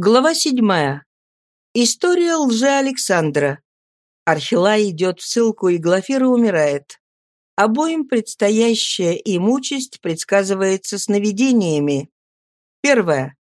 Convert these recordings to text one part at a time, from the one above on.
Глава седьмая. История лже-Александра. Архилай идет в ссылку, и Глафира умирает. Обоим предстоящая им участь предсказывается сновидениями. Первое.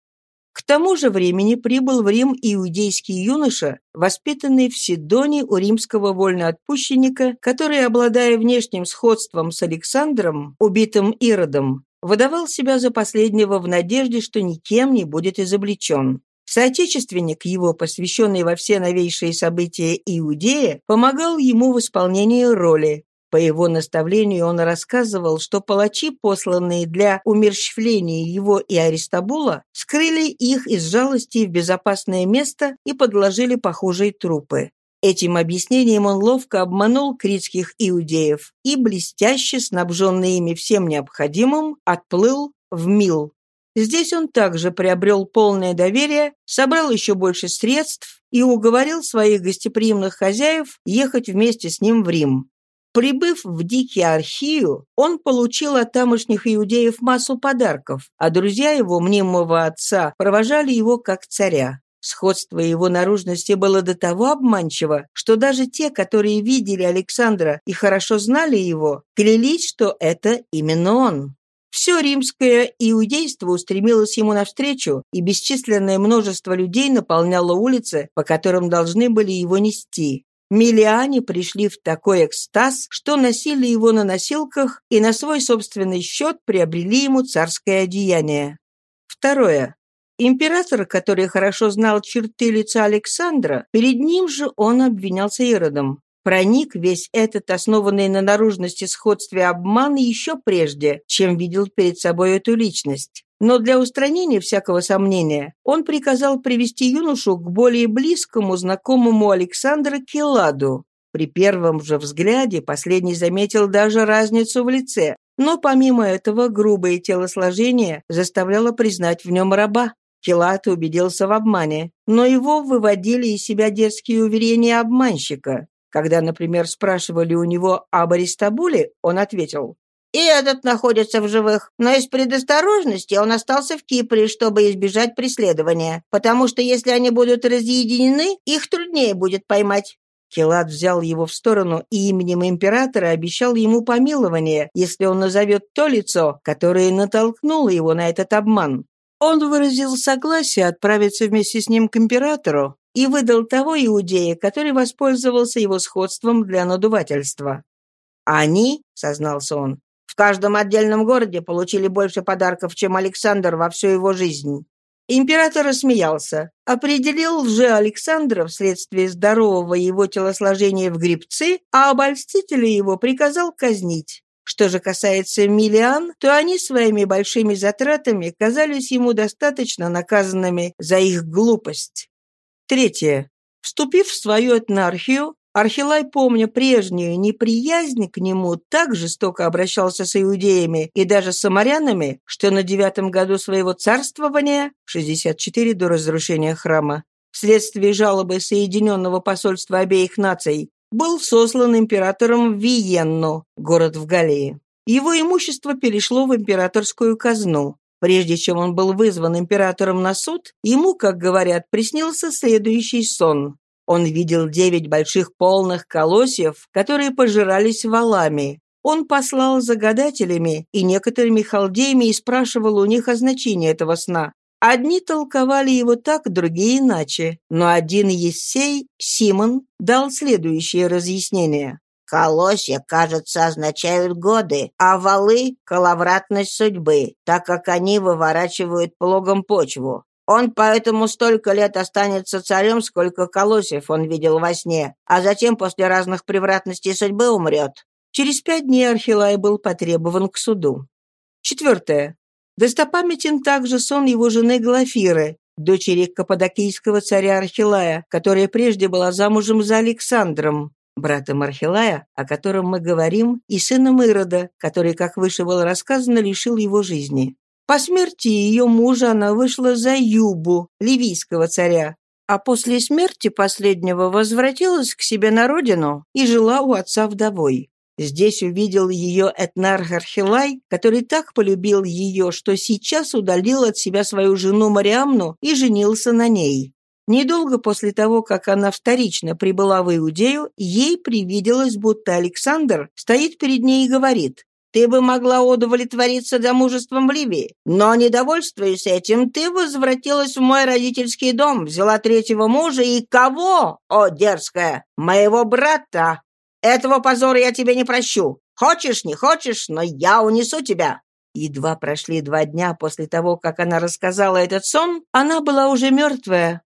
К тому же времени прибыл в Рим иудейский юноша, воспитанный в Сидоне у римского вольноотпущенника, который, обладая внешним сходством с Александром, убитым Иродом, выдавал себя за последнего в надежде, что никем не будет изобличен. Соотечественник его, посвященный во все новейшие события Иудея, помогал ему в исполнении роли. По его наставлению он рассказывал, что палачи, посланные для умерщвления его и Аристабула, скрыли их из жалости в безопасное место и подложили похожие трупы. Этим объяснением он ловко обманул критских иудеев и, блестяще снабженный ими всем необходимым, отплыл в Мил. Здесь он также приобрел полное доверие, собрал еще больше средств и уговорил своих гостеприимных хозяев ехать вместе с ним в Рим. Прибыв в Дикий Архию, он получил от тамошних иудеев массу подарков, а друзья его, мнимого отца, провожали его как царя. Сходство его наружности было до того обманчиво, что даже те, которые видели Александра и хорошо знали его, клялись, что это именно он. Все римское иудейство устремилось ему навстречу, и бесчисленное множество людей наполняло улицы, по которым должны были его нести. Миллиане пришли в такой экстаз, что носили его на носилках и на свой собственный счет приобрели ему царское одеяние. Второе. Император, который хорошо знал черты лица Александра, перед ним же он обвинялся Иродом проник весь этот основанный на наружности сходстве обман еще прежде, чем видел перед собой эту личность. Но для устранения всякого сомнения он приказал привести юношу к более близкому знакомому Александра Келаду. При первом же взгляде последний заметил даже разницу в лице, но помимо этого грубое телосложение заставляло признать в нем раба. Келат убедился в обмане, но его выводили из себя детские уверения обманщика. Когда, например, спрашивали у него об Аристабуле, он ответил, «И этот находится в живых, но из предосторожности он остался в Кипре, чтобы избежать преследования, потому что если они будут разъединены, их труднее будет поймать». Келат взял его в сторону и именем императора обещал ему помилование, если он назовет то лицо, которое натолкнуло его на этот обман. Он выразил согласие отправиться вместе с ним к императору, и выдал того иудея, который воспользовался его сходством для надувательства. «Они», — сознался он, — «в каждом отдельном городе получили больше подарков, чем Александр во всю его жизнь». Император рассмеялся, определил лже Александра вследствие здорового его телосложения в грибцы, а обольстителя его приказал казнить. Что же касается Миллиан, то они своими большими затратами казались ему достаточно наказанными за их глупость. Третье. Вступив в свою этнархию, Архилай, помня прежнюю неприязнь к нему, так жестоко обращался с иудеями и даже с самарянами, что на девятом году своего царствования, 64 до разрушения храма, вследствие жалобы Соединенного посольства обеих наций, был сослан императором в Виенну, город в Галлии. Его имущество перешло в императорскую казну. Прежде чем он был вызван императором на суд, ему, как говорят, приснился следующий сон. Он видел девять больших полных колосьев, которые пожирались валами. Он послал за гадателями и некоторыми халдеями и спрашивал у них о значении этого сна. Одни толковали его так, другие иначе, но один Ессей, Симон, дал следующее разъяснение. Колосья, кажется, означают годы, а валы — коловратность судьбы, так как они выворачивают плугом почву. Он поэтому столько лет останется царем, сколько колосьев он видел во сне, а затем после разных превратностей судьбы умрет. Через пять дней Архилай был потребован к суду. Четвертое. Достопамятен также сон его жены Глафиры, дочери каппадокийского царя Архилая, которая прежде была замужем за Александром, братом Архилая, о котором мы говорим, и сыном Ирода, который, как выше было рассказано, лишил его жизни. По смерти ее мужа она вышла за Юбу, ливийского царя, а после смерти последнего возвратилась к себе на родину и жила у отца вдовой. Здесь увидел ее этнарх Архилай, который так полюбил ее, что сейчас удалил от себя свою жену Мариамну и женился на ней. Недолго после того, как она вторично прибыла в Иудею, ей привиделось, будто Александр стоит перед ней и говорит ты бы могла удовлетвориться замужеством в Ливии. Но, недовольствуясь этим, ты возвратилась в мой родительский дом, взяла третьего мужа и кого, о, дерзкая, моего брата. Этого позора я тебе не прощу. Хочешь, не хочешь, но я унесу тебя». Едва прошли два дня после того, как она рассказала этот сон, она была уже мертвая,